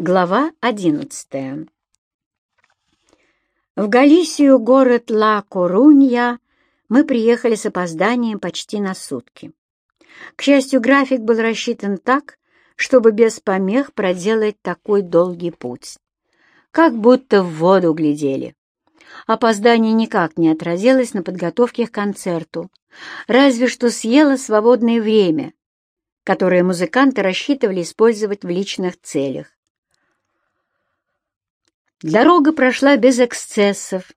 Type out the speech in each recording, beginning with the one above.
Глава одиннадцатая В Галисию, город Ла-Корунья, мы приехали с опозданием почти на сутки. К счастью, график был рассчитан так, чтобы без помех проделать такой долгий путь. Как будто в воду глядели. Опоздание никак не отразилось на подготовке к концерту, разве что съело свободное время, которое музыканты рассчитывали использовать в личных целях. Дорога прошла без эксцессов.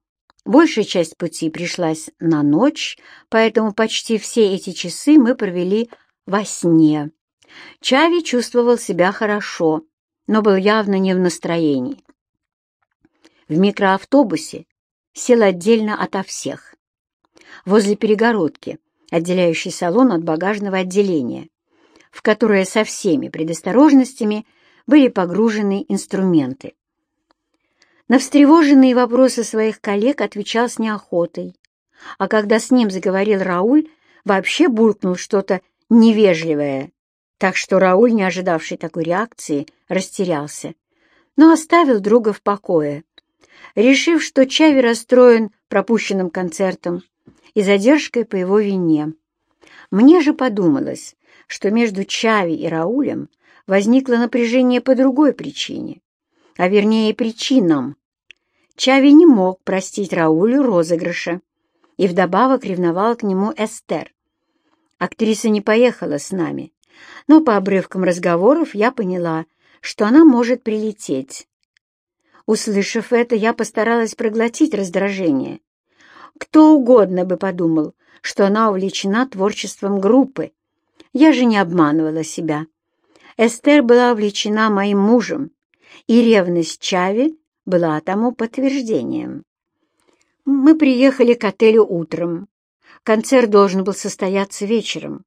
Большая часть пути пришлась на ночь, поэтому почти все эти часы мы провели во сне. Чави чувствовал себя хорошо, но был явно не в настроении. В микроавтобусе сел отдельно ото всех. Возле перегородки, отделяющей салон от багажного отделения, в которое со всеми предосторожностями были погружены инструменты. На встревоженные вопросы своих коллег отвечал с неохотой, а когда с ним заговорил Рауль, вообще буркнул что-то невежливое, так что Рауль, не ожидавший такой реакции, растерялся, но оставил друга в покое, решив, что Чави расстроен пропущенным концертом и задержкой по его вине. Мне же подумалось, что между Чави и Раулем возникло напряжение по другой причине, а вернее причинам, Чави не мог простить Раулю розыгрыша и вдобавок ревновал к нему Эстер. Актриса не поехала с нами, но по обрывкам разговоров я поняла, что она может прилететь. Услышав это, я постаралась проглотить раздражение. Кто угодно бы подумал, что она увлечена творчеством группы. Я же не обманывала себя. Эстер была увлечена моим мужем, и ревность Чави была тому подтверждением. Мы приехали к отелю утром. Концерт должен был состояться вечером.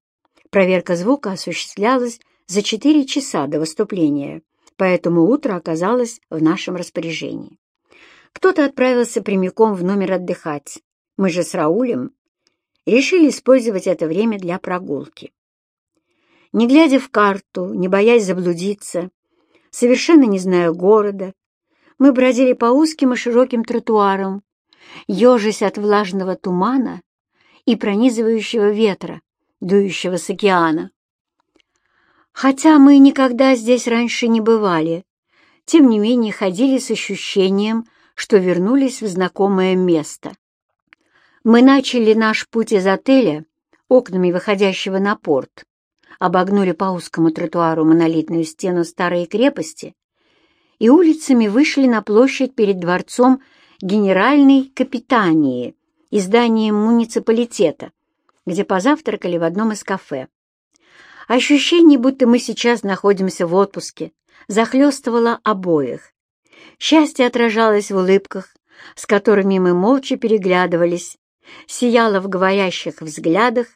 Проверка звука осуществлялась за четыре часа до выступления, поэтому утро оказалось в нашем распоряжении. Кто-то отправился прямиком в номер отдыхать. Мы же с Раулем решили использовать это время для прогулки. Не глядя в карту, не боясь заблудиться, совершенно не зная города, мы бродили по узким и широким тротуарам, ежась от влажного тумана и пронизывающего ветра, дующего с океана. Хотя мы никогда здесь раньше не бывали, тем не менее ходили с ощущением, что вернулись в знакомое место. Мы начали наш путь из отеля, окнами выходящего на порт, обогнули по узкому тротуару монолитную стену старой крепости и улицами вышли на площадь перед дворцом Генеральной Капитании и зданием муниципалитета, где позавтракали в одном из кафе. Ощущение, будто мы сейчас находимся в отпуске, захлестывало обоих. Счастье отражалось в улыбках, с которыми мы молча переглядывались, сияло в говорящих взглядах,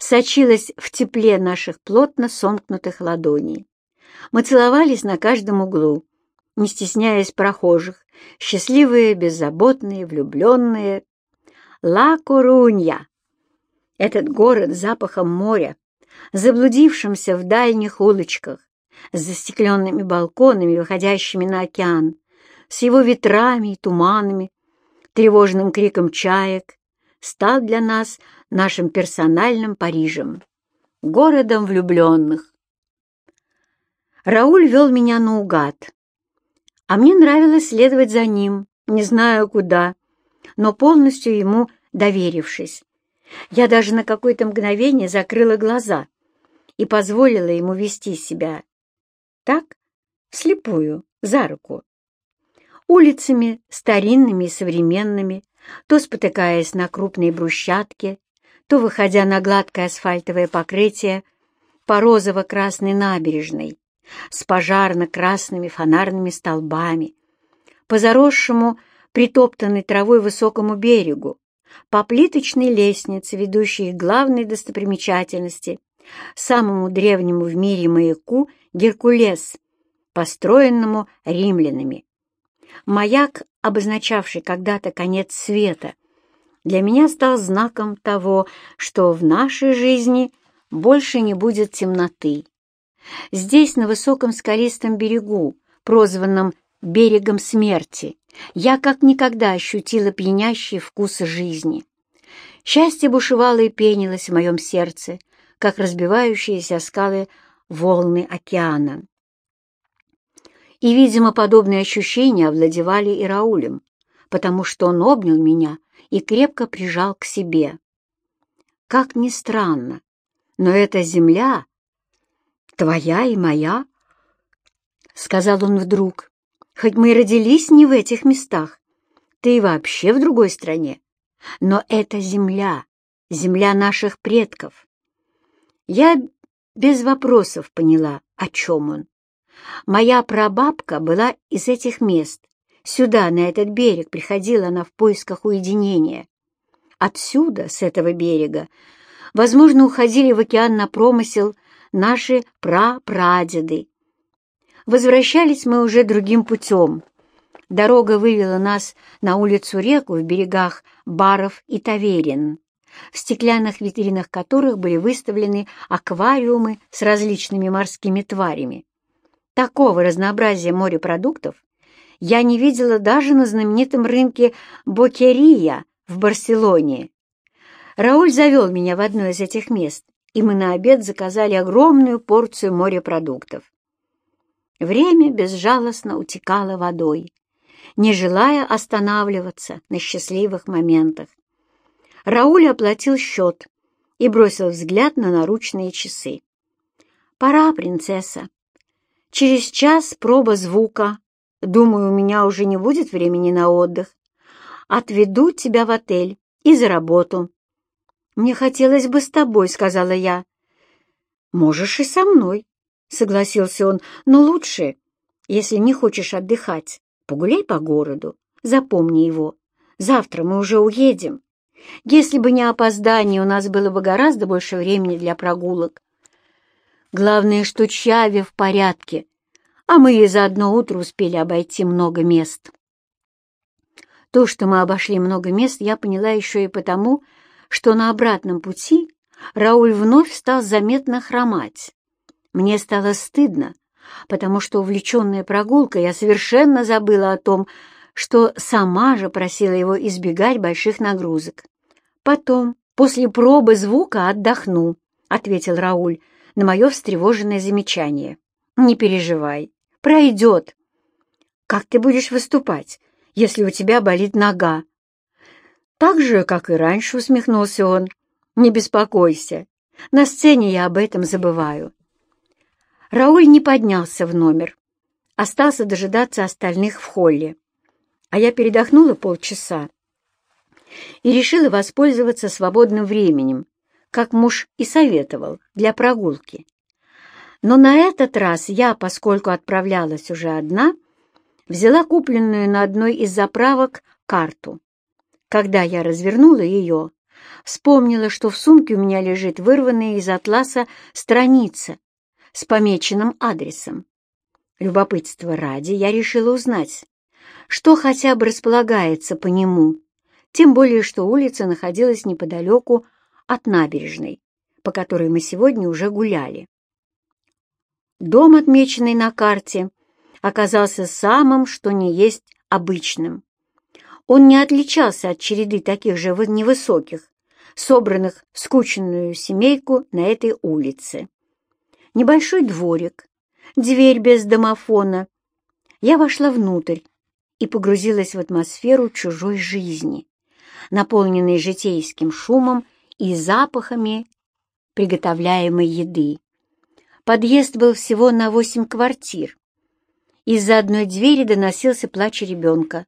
сочилось в тепле наших плотно сомкнутых ладоней. Мы целовались на каждом углу, не стесняясь прохожих, счастливые, беззаботные, влюбленные. Ла-Корунья! Этот город запахом моря, заблудившимся в дальних улочках, с застекленными балконами, выходящими на океан, с его ветрами и туманами, тревожным криком чаек, стал для нас нашим персональным Парижем, городом влюбленных. Рауль вел меня наугад, а мне нравилось следовать за ним, не знаю куда, но полностью ему доверившись. Я даже на какое-то мгновение закрыла глаза и позволила ему вести себя так, вслепую, за руку. Улицами, старинными и современными, то спотыкаясь на крупной брусчатке, то выходя на гладкое асфальтовое покрытие по розово-красной набережной, с пожарно-красными фонарными столбами, по заросшему, притоптанной травой высокому берегу, по плиточной лестнице, ведущей к главной достопримечательности, самому древнему в мире маяку Геркулес, построенному римлянами. Маяк, обозначавший когда-то конец света, для меня стал знаком того, что в нашей жизни больше не будет темноты, Здесь, на высоком скалистом берегу, прозванном «берегом смерти», я как никогда ощутила пьянящий вкус жизни. Счастье бушевало и пенилось в моем сердце, как разбивающиеся скалы волны океана. И, видимо, подобные ощущения овладевали и Раулем, потому что он обнял меня и крепко прижал к себе. Как ни странно, но эта земля твоя и моя, — сказал он вдруг, — хоть мы и родились не в этих местах, ты и вообще в другой стране, но это земля, земля наших предков. Я без вопросов поняла, о чем он. Моя прабабка была из этих мест. Сюда, на этот берег, приходила она в поисках уединения. Отсюда, с этого берега, возможно, уходили в океан на промысел наши прапрадеды. Возвращались мы уже другим путем. Дорога вывела нас на улицу-реку в берегах баров и таверин, в стеклянных витринах которых были выставлены аквариумы с различными морскими тварями. Такого разнообразия морепродуктов я не видела даже на знаменитом рынке Бокерия в Барселоне. Рауль завел меня в одно из этих мест, и мы на обед заказали огромную порцию морепродуктов. Время безжалостно утекало водой, не желая останавливаться на счастливых моментах. Рауль оплатил счет и бросил взгляд на наручные часы. «Пора, принцесса», Через час проба звука. Думаю, у меня уже не будет времени на отдых. Отведу тебя в отель и за работу. Мне хотелось бы с тобой, сказала я. Можешь и со мной, согласился он, но лучше, если не хочешь отдыхать, погуляй по городу, запомни его. Завтра мы уже уедем. Если бы не опоздание, у нас было бы гораздо больше времени для прогулок. Главное, что Чави в порядке, а мы и за одно утро успели обойти много мест. То, что мы обошли много мест, я поняла еще и потому, что на обратном пути Рауль вновь стал заметно хромать. Мне стало стыдно, потому что, увлеченная прогулкой, я совершенно забыла о том, что сама же просила его избегать больших нагрузок. «Потом, после пробы звука, отдохну», — ответил Рауль, — на мое встревоженное замечание. «Не переживай, пройдет». «Как ты будешь выступать, если у тебя болит нога?» «Так же, как и раньше», — усмехнулся он. «Не беспокойся, на сцене я об этом забываю». Рауль не поднялся в номер, остался дожидаться остальных в холле. А я передохнула полчаса и решила воспользоваться свободным временем, как муж и советовал, для прогулки. Но на этот раз я, поскольку отправлялась уже одна, взяла купленную на одной из заправок карту. Когда я развернула ее, вспомнила, что в сумке у меня лежит вырванная из атласа страница с помеченным адресом. Любопытство ради я решила узнать, что хотя бы располагается по нему, тем более что улица находилась неподалеку от набережной, по которой мы сегодня уже гуляли. Дом, отмеченный на карте, оказался самым, что ни есть, обычным. Он не отличался от череды таких же невысоких, собранных в скученную семейку на этой улице. Небольшой дворик, дверь без домофона. Я вошла внутрь и погрузилась в атмосферу чужой жизни, наполненной житейским шумом и запахами приготовляемой еды. Подъезд был всего на восемь квартир. Из-за одной двери доносился плач ребенка.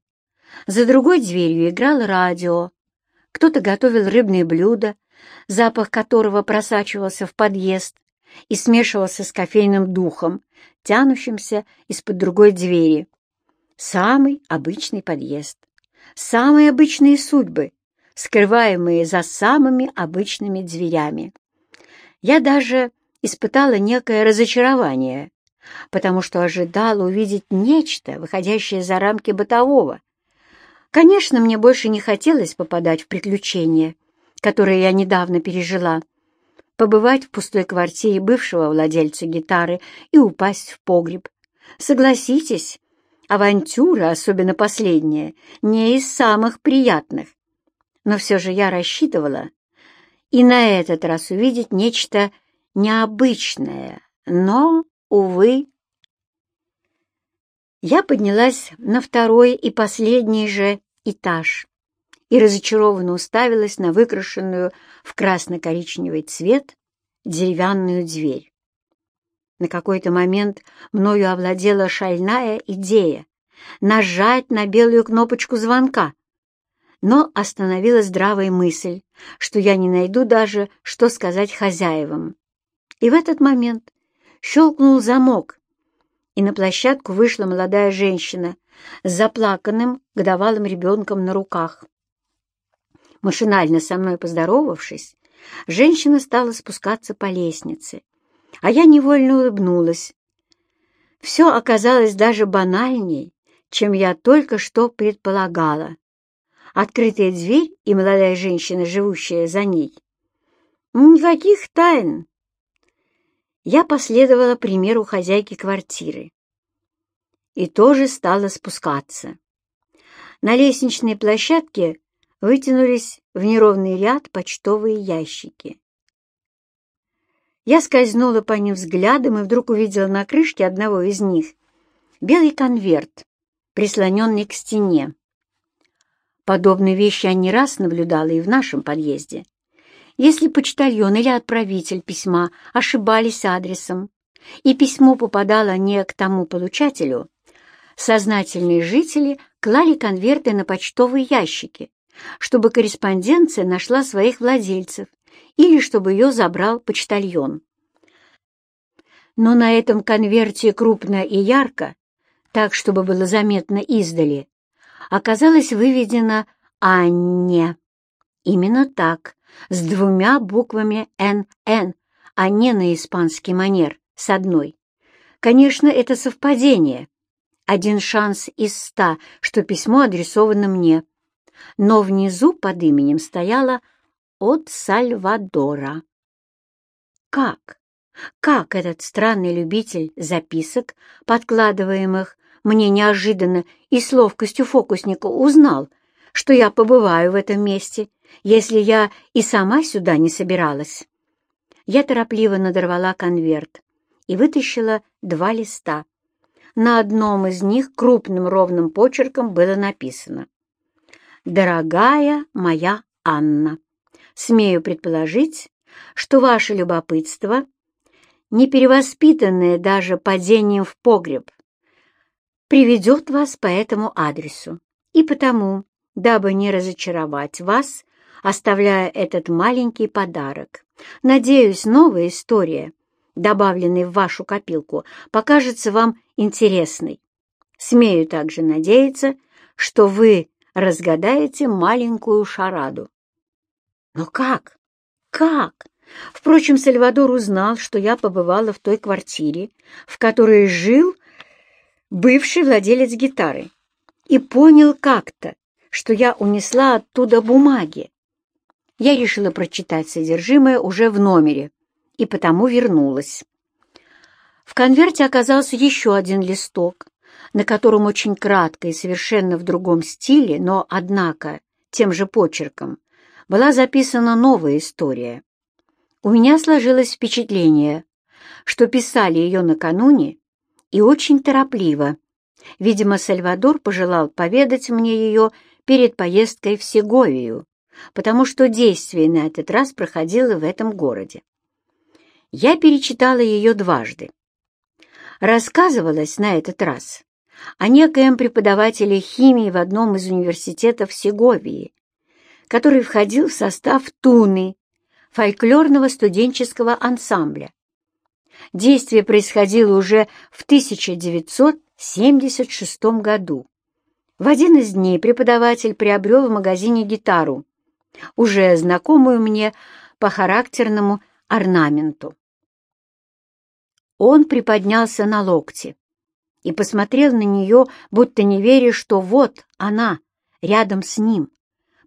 За другой дверью играло радио. Кто-то готовил рыбные блюда, запах которого просачивался в подъезд и смешивался с кофейным духом, тянущимся из-под другой двери. Самый обычный подъезд. Самые обычные судьбы, скрываемые за самыми обычными дверями. Я даже испытала некое разочарование, потому что ожидала увидеть нечто, выходящее за рамки бытового. Конечно, мне больше не хотелось попадать в приключения, которые я недавно пережила, побывать в пустой квартире бывшего владельца гитары и упасть в погреб, Согласитесь, авантюра, особенно последняя, не из самых приятных. Но все же я рассчитывала и на этот раз увидеть нечто необычное, но, увы. Я поднялась на второй и последний же этаж и разочарованно уставилась на выкрашенную в красно-коричневый цвет деревянную дверь. На какой-то момент мною овладела шальная идея нажать на белую кнопочку звонка, но остановила здравая мысль, что я не найду даже, что сказать хозяевам. И в этот момент щелкнул замок, и на площадку вышла молодая женщина с заплаканным годовалым ребенком на руках. Машинально со мной поздоровавшись, женщина стала спускаться по лестнице, а я невольно улыбнулась. Все оказалось даже банальней, чем я только что предполагала. Открытая дверь и молодая женщина, живущая за ней. Никаких тайн. Я последовала примеру хозяйки квартиры и тоже стала спускаться. На лестничной площадке вытянулись в неровный ряд почтовые ящики. Я скользнула по ним взглядом и вдруг увидела на крышке одного из них белый конверт, прислоненный к стене. Подобные вещи я не раз наблюдала и в нашем подъезде. Если почтальон или отправитель письма ошибались адресом, и письмо попадало не к тому получателю, сознательные жители клали конверты на почтовые ящики, чтобы корреспонденция нашла своих владельцев или чтобы ее забрал почтальон. Но на этом конверте крупно и ярко, так, чтобы было заметно издали, оказалось выведено «Анне». Именно так, с двумя буквами «НН», а не на испанский манер, с одной. Конечно, это совпадение. Один шанс из ста, что письмо адресовано мне но внизу под именем стояло «От Сальвадора». Как? Как этот странный любитель записок, подкладываемых мне неожиданно и с ловкостью фокусника узнал, что я побываю в этом месте, если я и сама сюда не собиралась? Я торопливо надорвала конверт и вытащила два листа. На одном из них крупным ровным почерком было написано «Дорогая моя Анна, смею предположить, что ваше любопытство, не перевоспитанное даже падением в погреб, приведет вас по этому адресу. И потому, дабы не разочаровать вас, оставляя этот маленький подарок, надеюсь, новая история, добавленная в вашу копилку, покажется вам интересной. Смею также надеяться, что вы разгадаете маленькую шараду. Но как? Как? Впрочем, Сальвадор узнал, что я побывала в той квартире, в которой жил бывший владелец гитары, и понял как-то, что я унесла оттуда бумаги. Я решила прочитать содержимое уже в номере, и потому вернулась. В конверте оказался еще один листок, на котором очень кратко и совершенно в другом стиле, но, однако, тем же почерком, была записана новая история. У меня сложилось впечатление, что писали ее накануне и очень торопливо. Видимо, Сальвадор пожелал поведать мне ее перед поездкой в Сеговию, потому что действие на этот раз проходило в этом городе. Я перечитала ее дважды. Рассказывалось на этот раз о некоем преподавателе химии в одном из университетов Сеговии, который входил в состав Туны, фольклорного студенческого ансамбля. Действие происходило уже в 1976 году. В один из дней преподаватель приобрел в магазине гитару, уже знакомую мне по характерному орнаменту. Он приподнялся на локте и посмотрел на нее, будто не веря, что вот она, рядом с ним.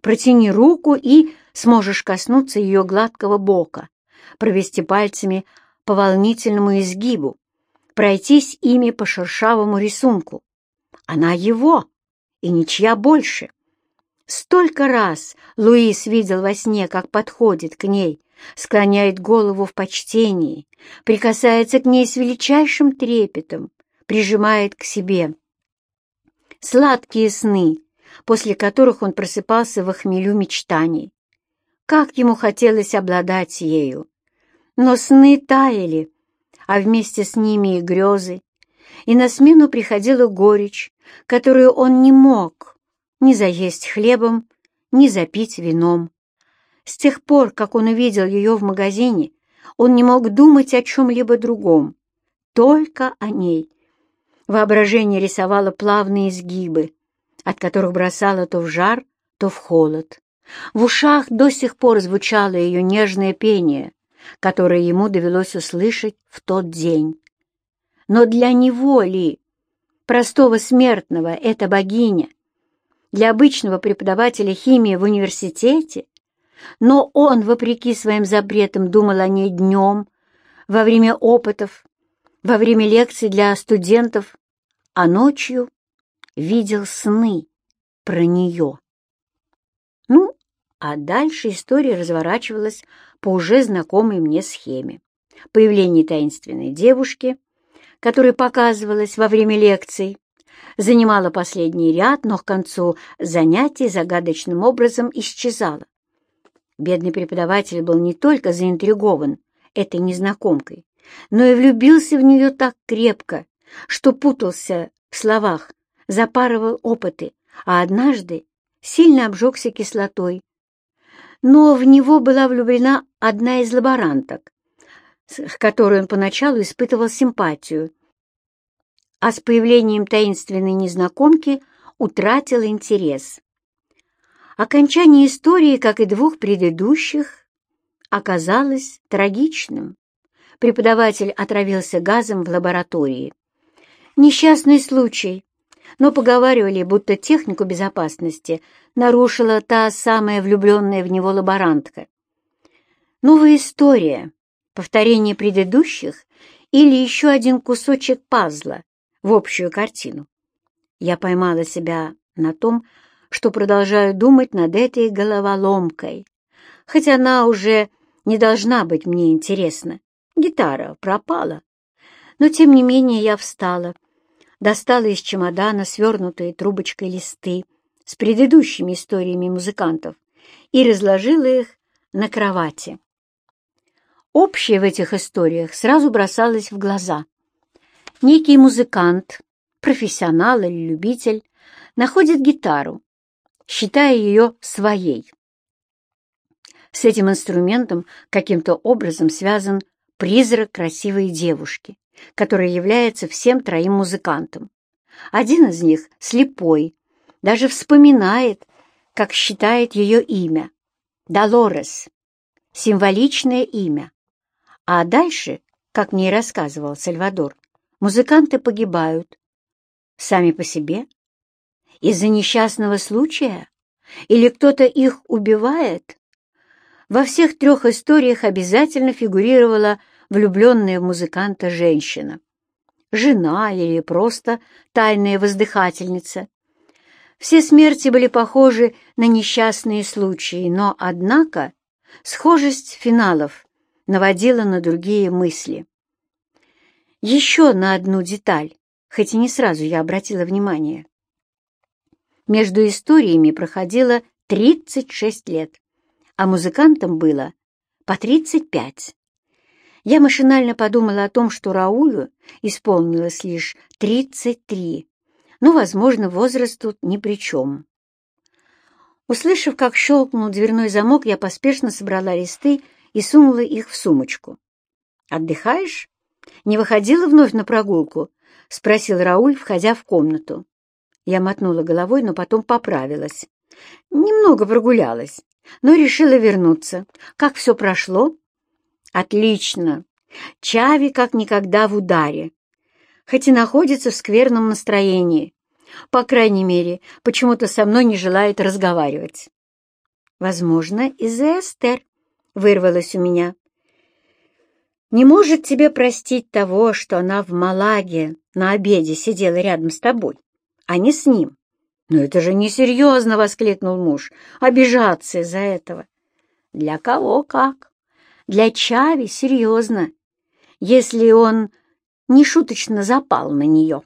Протяни руку и сможешь коснуться ее гладкого бока, провести пальцами по волнительному изгибу, пройтись ими по шершавому рисунку. Она его, и ничья больше. Столько раз Луис видел во сне, как подходит к ней, склоняет голову в почтении, прикасается к ней с величайшим трепетом, прижимает к себе. Сладкие сны, после которых он просыпался в хмелю мечтаний. Как ему хотелось обладать ею! Но сны таяли, а вместе с ними и грезы, и на смену приходила горечь, которую он не мог ни заесть хлебом, ни запить вином. С тех пор, как он увидел ее в магазине, он не мог думать о чем-либо другом, только о ней. Воображение рисовало плавные изгибы, от которых бросало то в жар, то в холод. В ушах до сих пор звучало ее нежное пение, которое ему довелось услышать в тот день. Но для него ли, простого смертного, эта богиня, для обычного преподавателя химии в университете, но он, вопреки своим запретам, думал о ней днем, во время опытов, во время лекций для студентов, а ночью видел сны про нее. Ну, а дальше история разворачивалась по уже знакомой мне схеме. Появление таинственной девушки, которая показывалась во время лекций, занимала последний ряд, но к концу занятий загадочным образом исчезала. Бедный преподаватель был не только заинтригован этой незнакомкой, но и влюбился в нее так крепко, что путался в словах, запарывал опыты, а однажды сильно обжегся кислотой. Но в него была влюблена одна из лаборанток, к которой он поначалу испытывал симпатию, а с появлением таинственной незнакомки утратил интерес. Окончание истории, как и двух предыдущих, оказалось трагичным. Преподаватель отравился газом в лаборатории. Несчастный случай, но поговаривали, будто технику безопасности нарушила та самая влюбленная в него лаборантка. Новая история, повторение предыдущих или еще один кусочек пазла, в общую картину. Я поймала себя на том, что продолжаю думать над этой головоломкой, хотя она уже не должна быть мне интересна. Гитара пропала. Но, тем не менее, я встала, достала из чемодана свернутые трубочкой листы с предыдущими историями музыкантов и разложила их на кровати. Общее в этих историях сразу бросалось в глаза. Некий музыкант, профессионал или любитель, находит гитару, считая ее своей. С этим инструментом каким-то образом связан призрак красивой девушки, которая является всем троим музыкантам. Один из них, слепой, даже вспоминает, как считает ее имя — Долорес, символичное имя. А дальше, как мне рассказывал Сальвадор, музыканты погибают. Сами по себе? Из-за несчастного случая? Или кто-то их убивает? Во всех трех историях обязательно фигурировала влюбленная в музыканта женщина. Жена или просто тайная воздыхательница. Все смерти были похожи на несчастные случаи, но, однако, схожесть финалов наводила на другие мысли. Еще на одну деталь, хоть и не сразу я обратила внимание. Между историями проходило 36 лет, а музыкантам было по 35. Я машинально подумала о том, что Раулю исполнилось лишь 33, но, возможно, возраст тут ни при чем. Услышав, как щелкнул дверной замок, я поспешно собрала листы и сунула их в сумочку. «Отдыхаешь?» «Не выходила вновь на прогулку?» — спросил Рауль, входя в комнату. Я мотнула головой, но потом поправилась. Немного прогулялась, но решила вернуться. Как все прошло? Отлично. Чави как никогда в ударе. Хоть и находится в скверном настроении. По крайней мере, почему-то со мной не желает разговаривать. Возможно, из-за Эстер вырвалось у меня. не может тебе простить того, что она в Малаге на обеде сидела рядом с тобой, а не с ним. «Но это же несерьезно!» — воскликнул муж. «Обижаться из-за этого!» «Для кого как? Для Чави серьезно, если он не шуточно запал на нее».